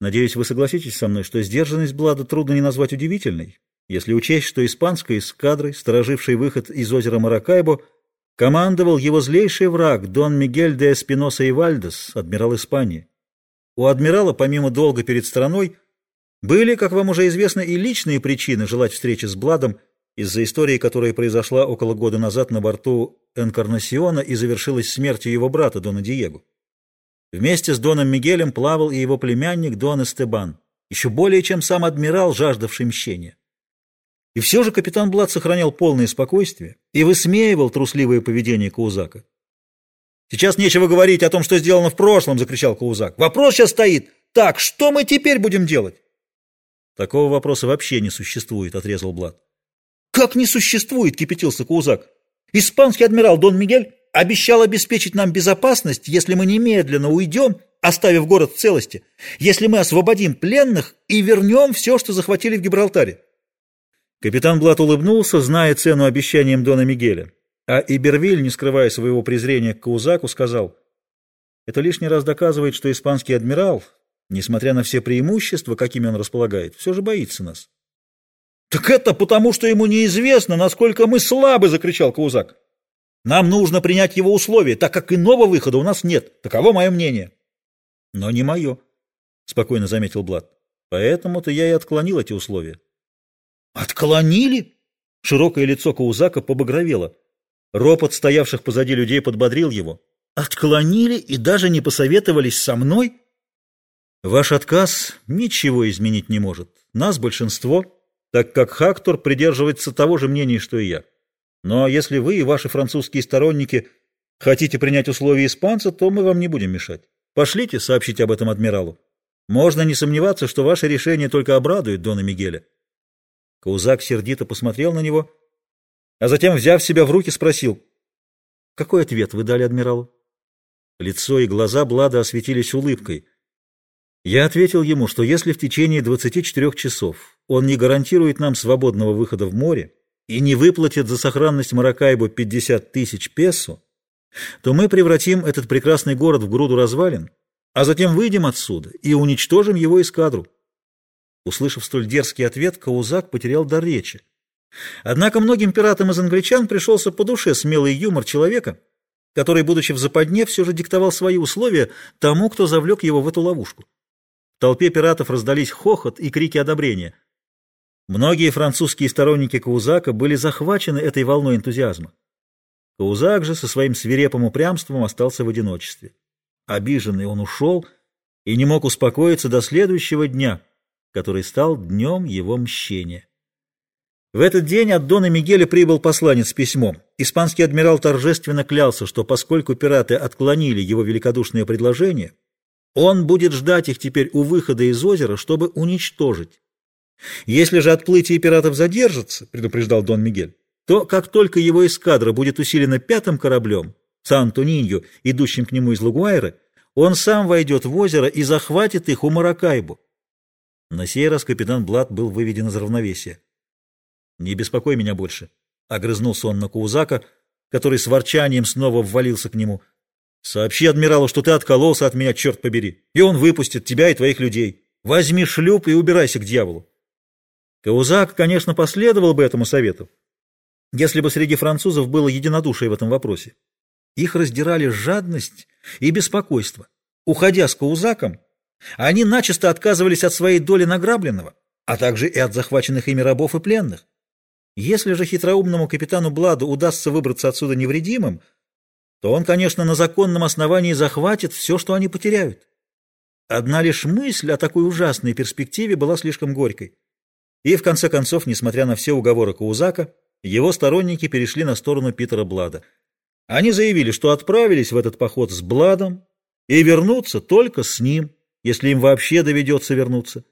Надеюсь, вы согласитесь со мной, что сдержанность Блада трудно не назвать удивительной, если учесть, что испанской эскадрой, сторожившей выход из озера Маракайбо, командовал его злейший враг Дон Мигель де Эспиноса и Вальдес, адмирал Испании. У адмирала, помимо долга перед страной, были, как вам уже известно, и личные причины желать встречи с Бладом из-за истории, которая произошла около года назад на борту Энкарнасиона и завершилась смертью его брата Дона Диего. Вместе с Доном Мигелем плавал и его племянник Дон Эстебан, еще более чем сам адмирал, жаждавший мщения. И все же капитан Блад сохранял полное спокойствие и высмеивал трусливое поведение Каузака. «Сейчас нечего говорить о том, что сделано в прошлом!» — закричал Каузак. «Вопрос сейчас стоит! Так, что мы теперь будем делать?» «Такого вопроса вообще не существует», — отрезал Блад. «Как не существует?» — кипятился Каузак. «Испанский адмирал Дон Мигель обещал обеспечить нам безопасность, если мы немедленно уйдем, оставив город в целости, если мы освободим пленных и вернем все, что захватили в Гибралтаре. Капитан Блат улыбнулся, зная цену обещаниям Дона Мигеля. А Ибервиль, не скрывая своего презрения к Каузаку, сказал, «Это лишний раз доказывает, что испанский адмирал, несмотря на все преимущества, какими он располагает, все же боится нас». «Так это потому, что ему неизвестно, насколько мы слабы!» — закричал Каузак. Нам нужно принять его условия, так как иного выхода у нас нет. Таково мое мнение. Но не мое, — спокойно заметил Блад. Поэтому-то я и отклонил эти условия. Отклонили? Широкое лицо Каузака побагровело. Ропот стоявших позади людей подбодрил его. Отклонили и даже не посоветовались со мной? Ваш отказ ничего изменить не может. Нас большинство, так как Хактор придерживается того же мнения, что и я. Но если вы и ваши французские сторонники хотите принять условия испанца, то мы вам не будем мешать. Пошлите сообщить об этом адмиралу. Можно не сомневаться, что ваше решение только обрадует Дона Мигеля. Каузак сердито посмотрел на него, а затем, взяв себя в руки, спросил, «Какой ответ вы дали адмиралу?» Лицо и глаза Блада осветились улыбкой. Я ответил ему, что если в течение 24 часов он не гарантирует нам свободного выхода в море, и не выплатит за сохранность Маракайбу 50 тысяч песо, то мы превратим этот прекрасный город в груду развалин, а затем выйдем отсюда и уничтожим его эскадру. Услышав столь дерзкий ответ, Каузак потерял дар речи. Однако многим пиратам из англичан пришелся по душе смелый юмор человека, который, будучи в западне, все же диктовал свои условия тому, кто завлек его в эту ловушку. В толпе пиратов раздались хохот и крики одобрения – Многие французские сторонники Каузака были захвачены этой волной энтузиазма. Каузак же со своим свирепым упрямством остался в одиночестве. Обиженный он ушел и не мог успокоиться до следующего дня, который стал днем его мщения. В этот день от Дона Мигеля прибыл посланец с письмом. Испанский адмирал торжественно клялся, что поскольку пираты отклонили его великодушное предложение, он будет ждать их теперь у выхода из озера, чтобы уничтожить. Если же отплытие пиратов задержится, предупреждал Дон Мигель, то как только его эскадра будет усилена пятым кораблем, Сан-Антониньо, идущим к нему из Лагуайры, он сам войдет в озеро и захватит их у Маракайбу. На сей раз капитан Блад был выведен из равновесия. «Не беспокой меня больше», — огрызнулся он на Каузака, который с ворчанием снова ввалился к нему. «Сообщи адмиралу, что ты откололся от меня, черт побери, и он выпустит тебя и твоих людей. Возьми шлюп и убирайся к дьяволу». Каузак, конечно, последовал бы этому совету, если бы среди французов было единодушие в этом вопросе. Их раздирали жадность и беспокойство. Уходя с Каузаком, они начисто отказывались от своей доли награбленного, а также и от захваченных ими рабов и пленных. Если же хитроумному капитану Бладу удастся выбраться отсюда невредимым, то он, конечно, на законном основании захватит все, что они потеряют. Одна лишь мысль о такой ужасной перспективе была слишком горькой. И в конце концов, несмотря на все уговоры Каузака, его сторонники перешли на сторону Питера Блада. Они заявили, что отправились в этот поход с Бладом и вернутся только с ним, если им вообще доведется вернуться.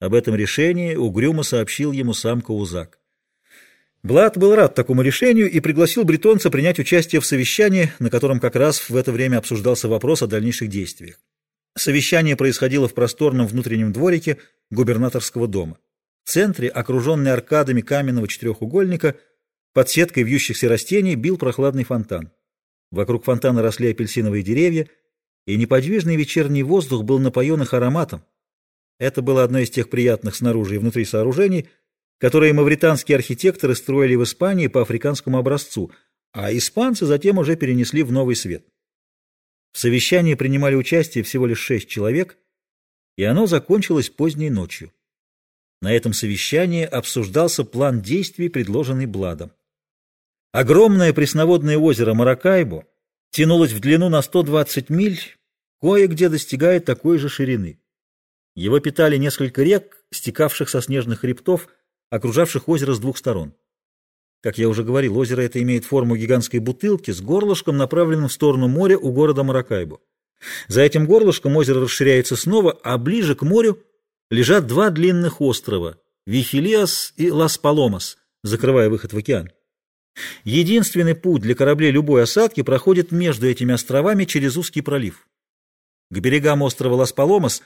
Об этом решении угрюмо сообщил ему сам Каузак. Блад был рад такому решению и пригласил бретонца принять участие в совещании, на котором как раз в это время обсуждался вопрос о дальнейших действиях. Совещание происходило в просторном внутреннем дворике губернаторского дома. В центре, окруженный аркадами каменного четырехугольника, под сеткой вьющихся растений бил прохладный фонтан. Вокруг фонтана росли апельсиновые деревья, и неподвижный вечерний воздух был напоен их ароматом, Это было одно из тех приятных снаружи и внутри сооружений, которые мавританские архитекторы строили в Испании по африканскому образцу, а испанцы затем уже перенесли в Новый Свет. В совещании принимали участие всего лишь шесть человек, и оно закончилось поздней ночью. На этом совещании обсуждался план действий, предложенный Бладом. Огромное пресноводное озеро Маракайбо тянулось в длину на 120 миль, кое-где достигает такой же ширины. Его питали несколько рек, стекавших со снежных хребтов, окружавших озеро с двух сторон. Как я уже говорил, озеро это имеет форму гигантской бутылки с горлышком, направленным в сторону моря у города Маракайбо. За этим горлышком озеро расширяется снова, а ближе к морю лежат два длинных острова – Вихилиас и Лас-Паломас, закрывая выход в океан. Единственный путь для кораблей любой осадки проходит между этими островами через узкий пролив. К берегам острова Лас-Паломас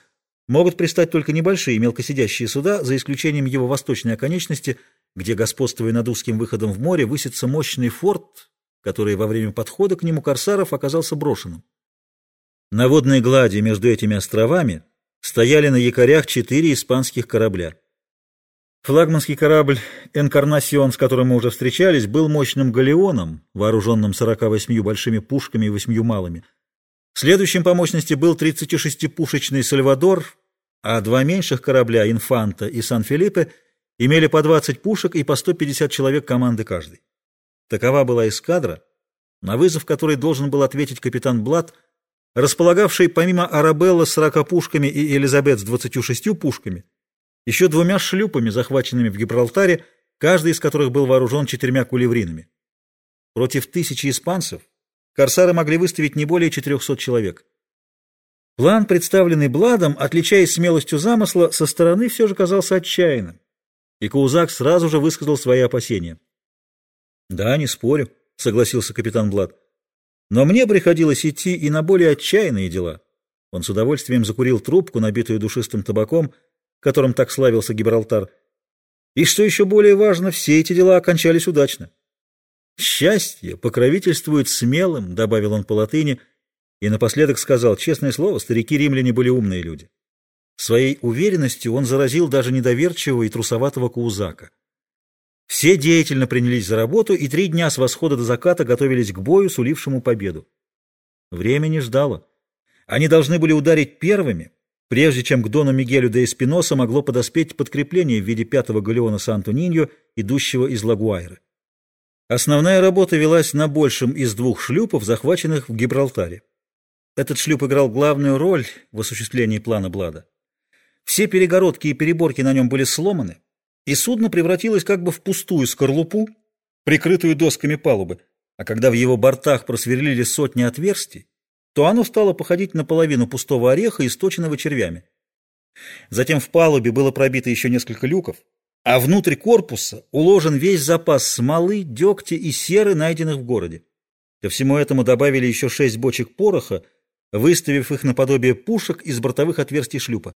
могут пристать только небольшие мелкосидящие суда, за исключением его восточной оконечности – где, господствуя над узким выходом в море, высится мощный форт, который во время подхода к нему корсаров оказался брошенным. На водной глади между этими островами стояли на якорях четыре испанских корабля. Флагманский корабль «Энкарнасион», с которым мы уже встречались, был мощным галеоном, вооруженным 48 большими пушками и восьмью малыми. Следующим по мощности был 36-пушечный «Сальвадор», а два меньших корабля «Инфанта» и «Сан-Филиппе» имели по 20 пушек и по 150 человек команды каждый. Такова была эскадра, на вызов которой должен был ответить капитан Блад, располагавший помимо Арабелла с 40 пушками и Элизабет с 26 пушками, еще двумя шлюпами, захваченными в Гибралтаре, каждый из которых был вооружен четырьмя кулевринами. Против тысячи испанцев корсары могли выставить не более 400 человек. План, представленный Бладом, отличаясь смелостью замысла, со стороны все же казался отчаянным и Каузак сразу же высказал свои опасения. «Да, не спорю», — согласился капитан Блад. «Но мне приходилось идти и на более отчаянные дела». Он с удовольствием закурил трубку, набитую душистым табаком, которым так славился Гибралтар. И, что еще более важно, все эти дела окончались удачно. «Счастье покровительствует смелым», — добавил он по латыни, и напоследок сказал, честное слово, старики-римляне были умные люди. Своей уверенностью он заразил даже недоверчивого и трусоватого Каузака. Все деятельно принялись за работу, и три дня с восхода до заката готовились к бою, сулившему победу. Время не ждало. Они должны были ударить первыми, прежде чем к Дону Мигелю де Эспиноса могло подоспеть подкрепление в виде пятого галеона Санто-Ниньо, идущего из Лагуайры. Основная работа велась на большем из двух шлюпов, захваченных в Гибралтаре. Этот шлюп играл главную роль в осуществлении плана Блада. Все перегородки и переборки на нем были сломаны, и судно превратилось как бы в пустую скорлупу, прикрытую досками палубы, а когда в его бортах просверлили сотни отверстий, то оно стало походить на половину пустого ореха, источенного червями. Затем в палубе было пробито еще несколько люков, а внутрь корпуса уложен весь запас смолы, дегтя и серы, найденных в городе. Ко всему этому добавили еще шесть бочек пороха, выставив их наподобие пушек из бортовых отверстий шлюпа.